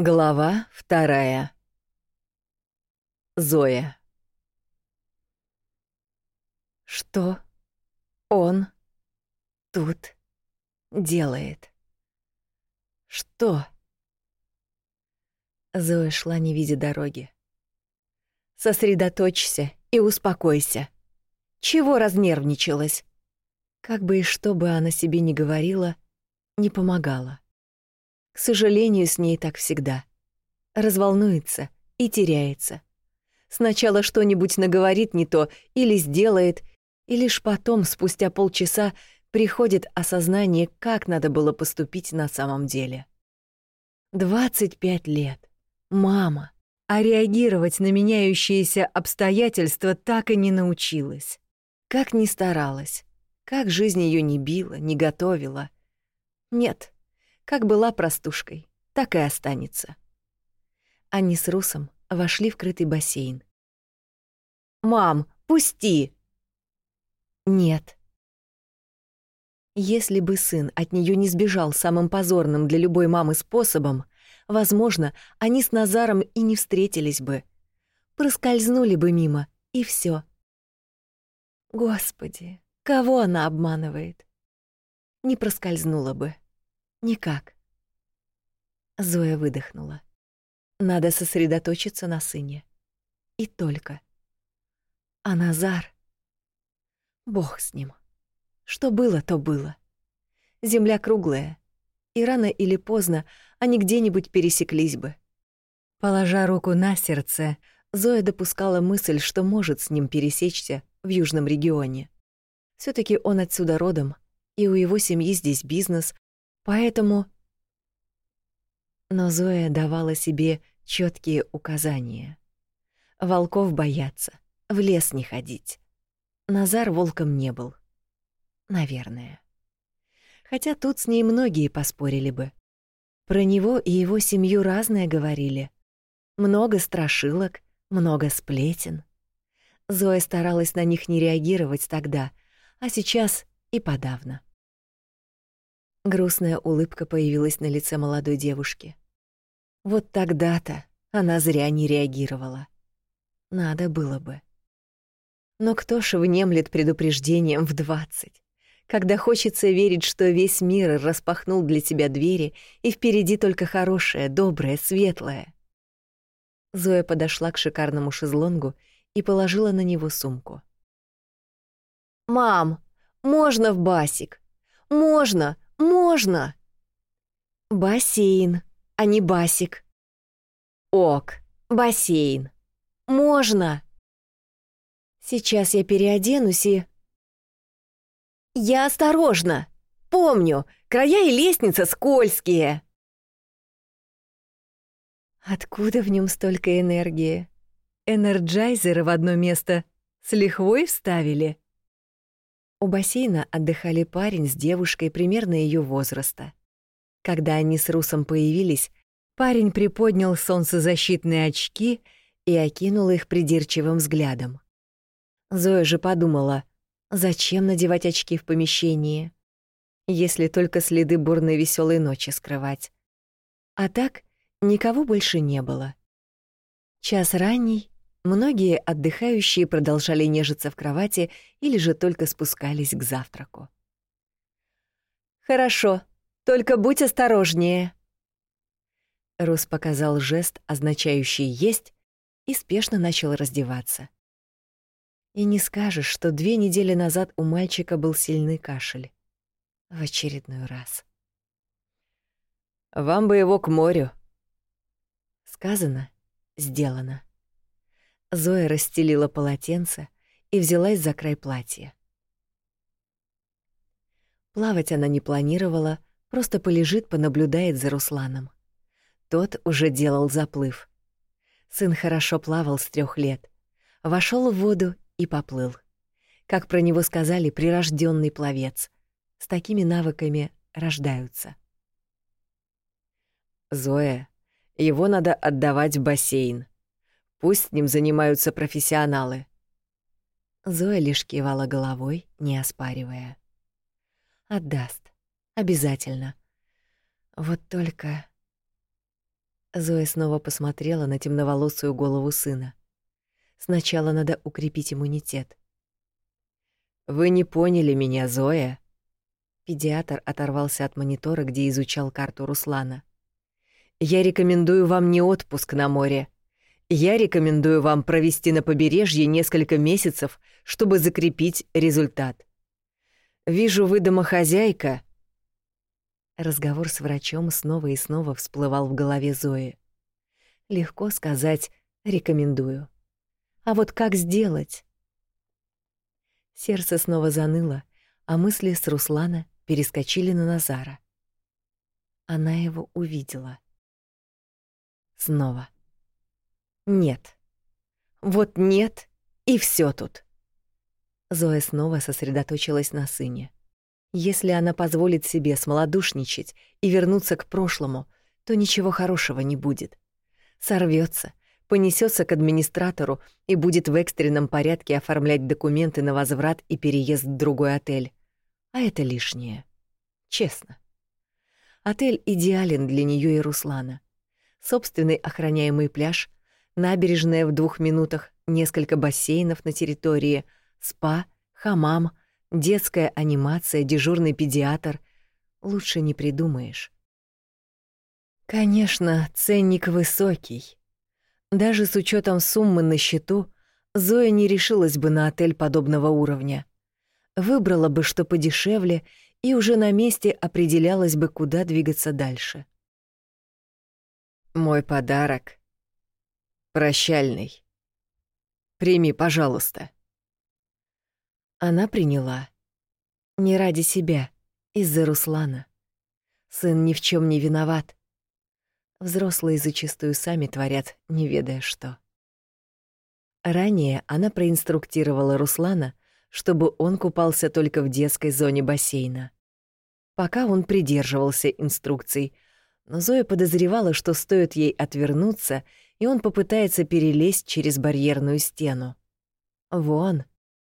Глава вторая. Зоя. Что он тут делает? Что? Зоя шла, не видя дороги. Сосредоточься и успокойся. Чего разнервничалась? Как бы и что бы она себе ни говорила, не помогала. Сожалению, с ней так всегда. Разволнуется и теряется. Сначала что-нибудь наговорит не то или сделает, и лишь потом, спустя полчаса, приходит осознание, как надо было поступить на самом деле. 25 лет. Мама. А реагировать на меняющиеся обстоятельства так и не научилась. Как ни старалась. Как жизнь ее не била, не готовила. Нет, как была простушкой, так и останется. Они с Русом вошли в крытый бассейн. «Мам, пусти!» «Нет». Если бы сын от нее не сбежал самым позорным для любой мамы способом, возможно, они с Назаром и не встретились бы. Проскользнули бы мимо, и все. Господи, кого она обманывает? Не проскользнула бы. Никак. Зоя выдохнула. Надо сосредоточиться на сыне. И только. А Назар... Бог с ним. Что было, то было. Земля круглая, и рано или поздно они где-нибудь пересеклись бы. Положа руку на сердце, Зоя допускала мысль, что может с ним пересечься в южном регионе. все таки он отсюда родом, и у его семьи здесь бизнес, Поэтому... Но Зоя давала себе четкие указания. Волков бояться, в лес не ходить. Назар волком не был. Наверное. Хотя тут с ней многие поспорили бы. Про него и его семью разное говорили. Много страшилок, много сплетен. Зоя старалась на них не реагировать тогда, а сейчас и подавно. Грустная улыбка появилась на лице молодой девушки. Вот тогда-то она зря не реагировала. Надо было бы. Но кто ж внемлет предупреждением в двадцать, когда хочется верить, что весь мир распахнул для тебя двери, и впереди только хорошее, доброе, светлое? Зоя подошла к шикарному шезлонгу и положила на него сумку. «Мам, можно в басик? Можно! Можно. Бассейн, а не басик. Ок, бассейн. Можно. Сейчас я переоденусь и... Я осторожно. Помню, края и лестница скользкие. Откуда в нем столько энергии? Энерджайзеры в одно место с лихвой вставили? У бассейна отдыхали парень с девушкой примерно ее возраста. Когда они с Русом появились, парень приподнял солнцезащитные очки и окинул их придирчивым взглядом. Зоя же подумала, зачем надевать очки в помещении, если только следы бурной веселой ночи скрывать. А так никого больше не было. Час ранний, Многие отдыхающие продолжали нежиться в кровати или же только спускались к завтраку. «Хорошо, только будь осторожнее». Рус показал жест, означающий «есть», и спешно начал раздеваться. И не скажешь, что две недели назад у мальчика был сильный кашель. В очередной раз. «Вам бы его к морю». Сказано, сделано. Зоя расстелила полотенце и взялась за край платья. Плавать она не планировала, просто полежит, понаблюдает за Русланом. Тот уже делал заплыв. Сын хорошо плавал с трех лет. Вошел в воду и поплыл. Как про него сказали, прирожденный пловец. С такими навыками рождаются. Зоя, его надо отдавать в бассейн, Пусть с ним занимаются профессионалы. Зоя лишь кивала головой, не оспаривая. Отдаст. Обязательно. Вот только... Зоя снова посмотрела на темноволосую голову сына. Сначала надо укрепить иммунитет. Вы не поняли меня, Зоя. Педиатр оторвался от монитора, где изучал карту Руслана. Я рекомендую вам не отпуск на море. Я рекомендую вам провести на побережье несколько месяцев, чтобы закрепить результат. Вижу, вы домохозяйка. Разговор с врачом снова и снова всплывал в голове Зои. Легко сказать «рекомендую». А вот как сделать? Сердце снова заныло, а мысли с Руслана перескочили на Назара. Она его увидела. Снова. Нет. Вот нет, и все тут. Зоя снова сосредоточилась на сыне. Если она позволит себе смолодушничать и вернуться к прошлому, то ничего хорошего не будет. Сорвется, понесется к администратору и будет в экстренном порядке оформлять документы на возврат и переезд в другой отель. А это лишнее. Честно. Отель идеален для нее и Руслана. Собственный охраняемый пляж, набережная в двух минутах, несколько бассейнов на территории, спа, хамам, детская анимация, дежурный педиатр. Лучше не придумаешь. Конечно, ценник высокий. Даже с учетом суммы на счету, Зоя не решилась бы на отель подобного уровня. Выбрала бы что подешевле и уже на месте определялась бы, куда двигаться дальше. Мой подарок прощальный. Прими, пожалуйста. Она приняла. Не ради себя, из-за Руслана. Сын ни в чем не виноват. Взрослые зачастую сами творят, не ведая что. Ранее она проинструктировала Руслана, чтобы он купался только в детской зоне бассейна. Пока он придерживался инструкций, но Зоя подозревала, что стоит ей отвернуться, и он попытается перелезть через барьерную стену. Вон,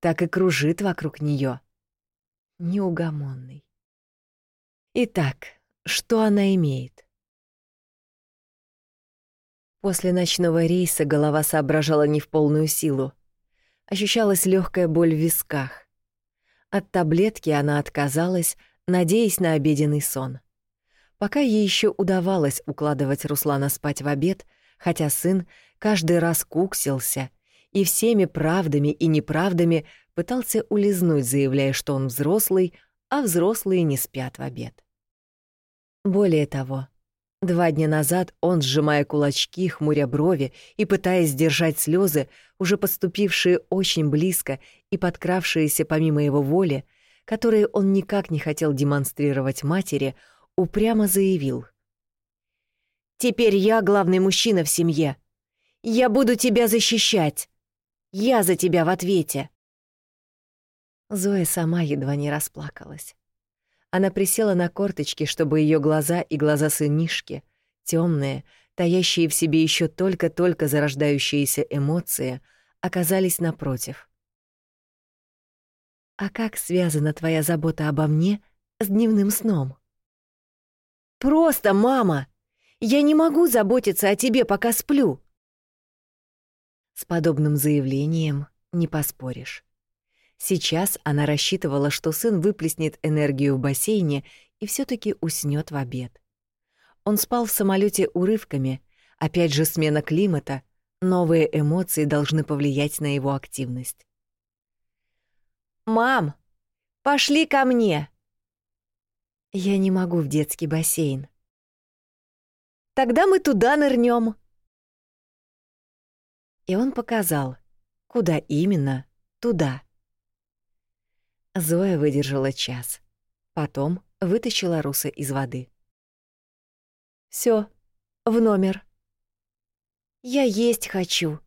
так и кружит вокруг нее. Неугомонный. Итак, что она имеет? После ночного рейса голова соображала не в полную силу. Ощущалась легкая боль в висках. От таблетки она отказалась, надеясь на обеденный сон. Пока ей еще удавалось укладывать Руслана спать в обед, хотя сын каждый раз куксился и всеми правдами и неправдами пытался улизнуть, заявляя, что он взрослый, а взрослые не спят в обед. Более того, два дня назад он, сжимая кулачки, хмуря брови и пытаясь сдержать слезы, уже подступившие очень близко и подкравшиеся помимо его воли, которые он никак не хотел демонстрировать матери, упрямо заявил. «Теперь я главный мужчина в семье. Я буду тебя защищать. Я за тебя в ответе». Зоя сама едва не расплакалась. Она присела на корточки, чтобы ее глаза и глаза сынишки, темные, таящие в себе еще только-только зарождающиеся эмоции, оказались напротив. «А как связана твоя забота обо мне с дневным сном?» «Просто, мама! Я не могу заботиться о тебе, пока сплю!» С подобным заявлением не поспоришь. Сейчас она рассчитывала, что сын выплеснет энергию в бассейне и все таки уснет в обед. Он спал в самолете урывками, опять же смена климата, новые эмоции должны повлиять на его активность. «Мам, пошли ко мне!» «Я не могу в детский бассейн». «Тогда мы туда нырнем. И он показал, куда именно туда. Зоя выдержала час. Потом вытащила Руса из воды. Все, в номер. Я есть хочу.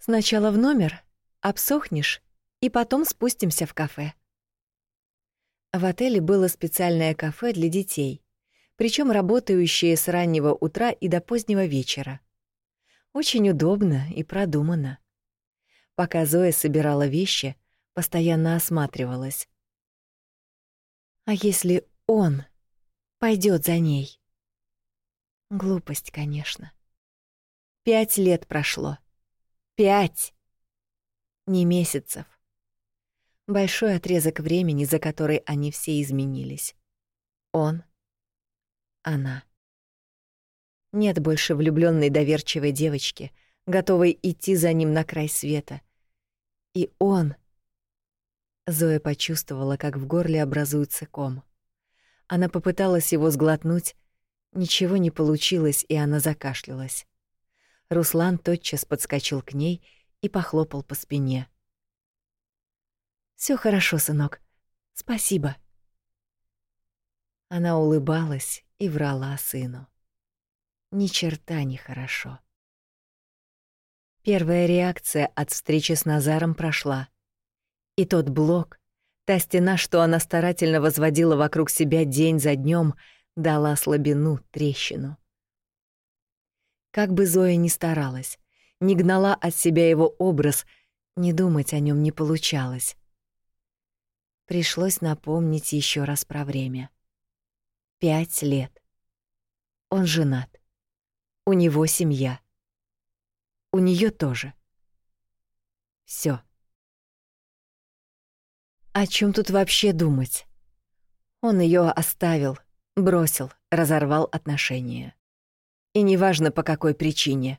Сначала в номер, обсохнешь, и потом спустимся в кафе. В отеле было специальное кафе для детей, причем работающее с раннего утра и до позднего вечера. Очень удобно и продумано. Пока Зоя собирала вещи, постоянно осматривалась. А если он пойдет за ней? Глупость, конечно. Пять лет прошло. Пять! Не месяцев. Большой отрезок времени, за который они все изменились. Он, она. Нет больше влюбленной доверчивой девочки, готовой идти за ним на край света. И он... Зоя почувствовала, как в горле образуется ком. Она попыталась его сглотнуть, ничего не получилось, и она закашлялась. Руслан тотчас подскочил к ней и похлопал по спине. Все хорошо, сынок. Спасибо. Она улыбалась и врала сыну. Ни черта не хорошо. Первая реакция от встречи с Назаром прошла. И тот блок, та стена, что она старательно возводила вокруг себя день за днем, дала слабину, трещину. Как бы Зоя ни старалась, не гнала от себя его образ, не думать о нем не получалось. Пришлось напомнить еще раз про время. Пять лет. Он женат. У него семья. У нее тоже. Все. О чем тут вообще думать? Он ее оставил, бросил, разорвал отношения. И неважно по какой причине.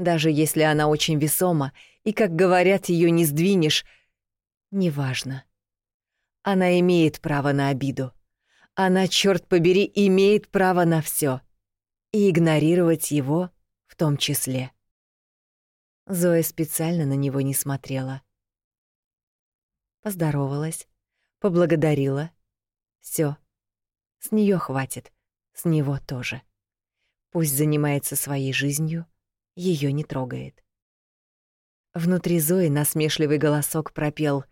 Даже если она очень весома, и, как говорят, ее не сдвинешь, неважно. Она имеет право на обиду. Она, черт побери, имеет право на все. И игнорировать его в том числе. Зоя специально на него не смотрела. Поздоровалась, поблагодарила. Все. С нее хватит, с него тоже. Пусть занимается своей жизнью, ее не трогает. Внутри Зои насмешливый голосок пропел: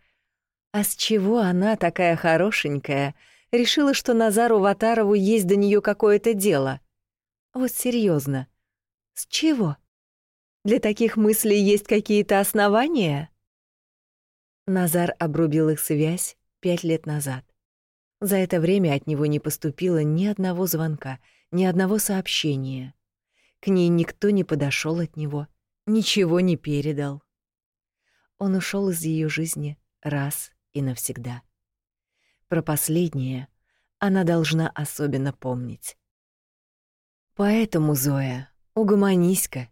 "А с чего она такая хорошенькая, решила, что Назару Ватарову есть до нее какое-то дело? Вот серьезно, С чего? Для таких мыслей есть какие-то основания?" Назар обрубил их связь пять лет назад. За это время от него не поступило ни одного звонка — ни одного сообщения. К ней никто не подошел от него, ничего не передал. Он ушел из ее жизни раз и навсегда. Про последнее она должна особенно помнить. Поэтому, Зоя, угомонись-ка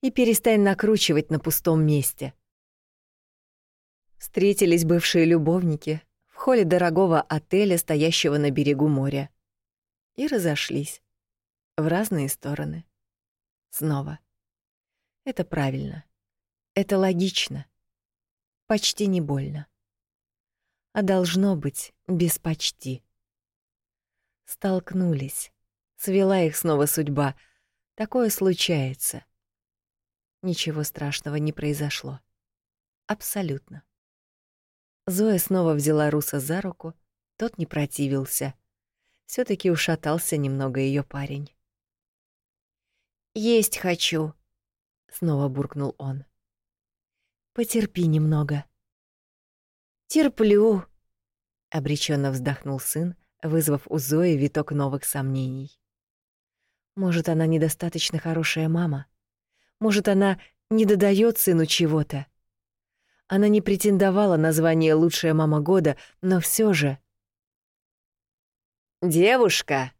и перестань накручивать на пустом месте. Встретились бывшие любовники в холле дорогого отеля, стоящего на берегу моря и разошлись в разные стороны. Снова. Это правильно. Это логично. Почти не больно. А должно быть без почти. Столкнулись. Свела их снова судьба. Такое случается. Ничего страшного не произошло. Абсолютно. Зоя снова взяла Руса за руку, тот не противился — все таки ушатался немного ее парень. «Есть хочу», — снова буркнул он. «Потерпи немного». «Терплю», — обреченно вздохнул сын, вызвав у Зои виток новых сомнений. «Может, она недостаточно хорошая мама? Может, она не додает сыну чего-то?» Она не претендовала на звание «лучшая мама года», но все же «Девушка!»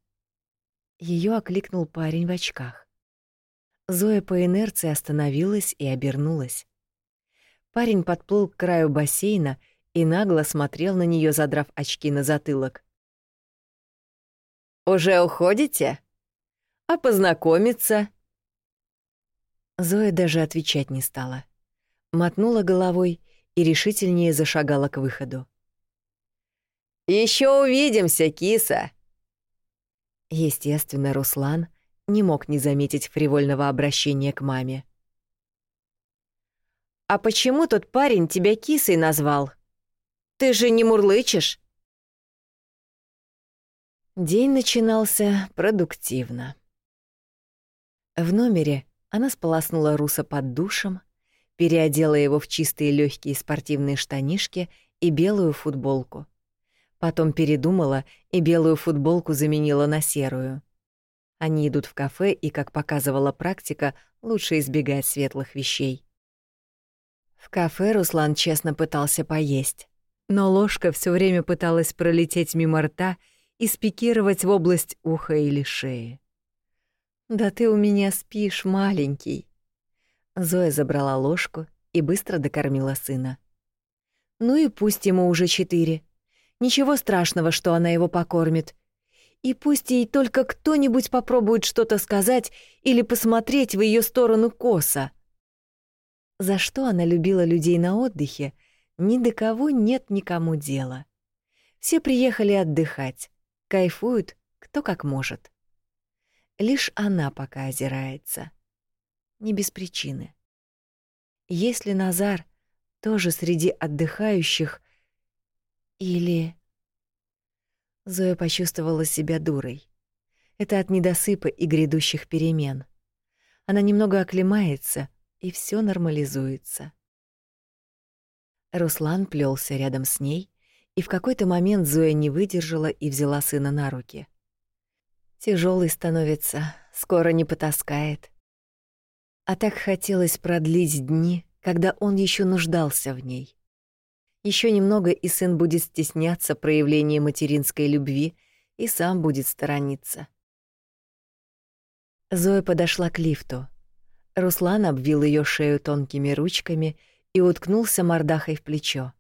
Ее окликнул парень в очках. Зоя по инерции остановилась и обернулась. Парень подплыл к краю бассейна и нагло смотрел на нее, задрав очки на затылок. «Уже уходите? А познакомиться?» Зоя даже отвечать не стала. Мотнула головой и решительнее зашагала к выходу. Еще увидимся, киса!» Естественно, Руслан не мог не заметить фривольного обращения к маме. «А почему тот парень тебя кисой назвал? Ты же не мурлычешь?» День начинался продуктивно. В номере она сполоснула Руса под душем, переодела его в чистые легкие спортивные штанишки и белую футболку — Потом передумала и белую футболку заменила на серую. Они идут в кафе, и, как показывала практика, лучше избегать светлых вещей. В кафе Руслан честно пытался поесть, но ложка все время пыталась пролететь мимо рта и спикировать в область уха или шеи. «Да ты у меня спишь, маленький!» Зоя забрала ложку и быстро докормила сына. «Ну и пусть ему уже четыре. Ничего страшного, что она его покормит. И пусть ей только кто-нибудь попробует что-то сказать или посмотреть в ее сторону косо. За что она любила людей на отдыхе, ни до кого нет никому дела. Все приехали отдыхать, кайфуют кто как может. Лишь она пока озирается. Не без причины. Если Назар тоже среди отдыхающих или Зоя почувствовала себя дурой. Это от недосыпа и грядущих перемен. Она немного оклемается, и все нормализуется. Руслан плелся рядом с ней, и в какой-то момент Зоя не выдержала и взяла сына на руки. Тяжелый становится, скоро не потаскает. А так хотелось продлить дни, когда он еще нуждался в ней. Еще немного, и сын будет стесняться проявления материнской любви и сам будет сторониться. Зоя подошла к лифту. Руслан обвил ее шею тонкими ручками и уткнулся мордахой в плечо.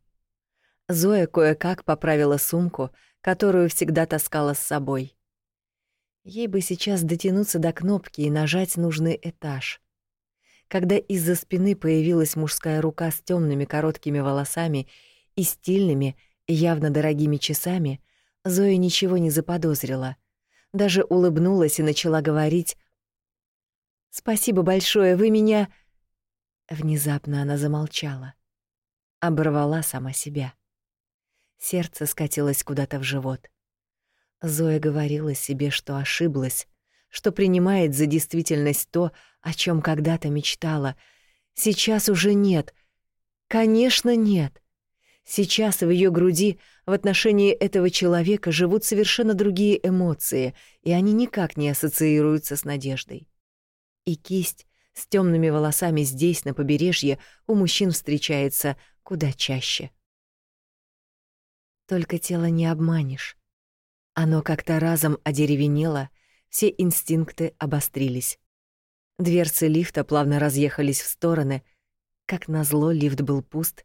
Зоя кое-как поправила сумку, которую всегда таскала с собой. Ей бы сейчас дотянуться до кнопки и нажать нужный этаж. Когда из-за спины появилась мужская рука с темными короткими волосами и стильными, явно дорогими часами, Зоя ничего не заподозрила. Даже улыбнулась и начала говорить «Спасибо большое, вы меня...» Внезапно она замолчала. Оборвала сама себя. Сердце скатилось куда-то в живот. Зоя говорила себе, что ошиблась, что принимает за действительность то, о чем когда-то мечтала. Сейчас уже нет. Конечно, нет. Сейчас в ее груди в отношении этого человека живут совершенно другие эмоции, и они никак не ассоциируются с надеждой. И кисть с темными волосами здесь, на побережье, у мужчин встречается куда чаще. Только тело не обманешь. Оно как-то разом одеревенело, все инстинкты обострились. Дверцы лифта плавно разъехались в стороны. Как назло, лифт был пуст,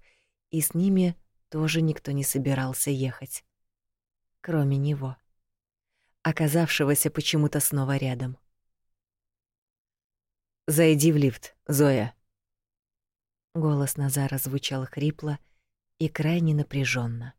и с ними тоже никто не собирался ехать. Кроме него, оказавшегося почему-то снова рядом. «Зайди в лифт, Зоя». Голос Назара звучал хрипло и крайне напряженно.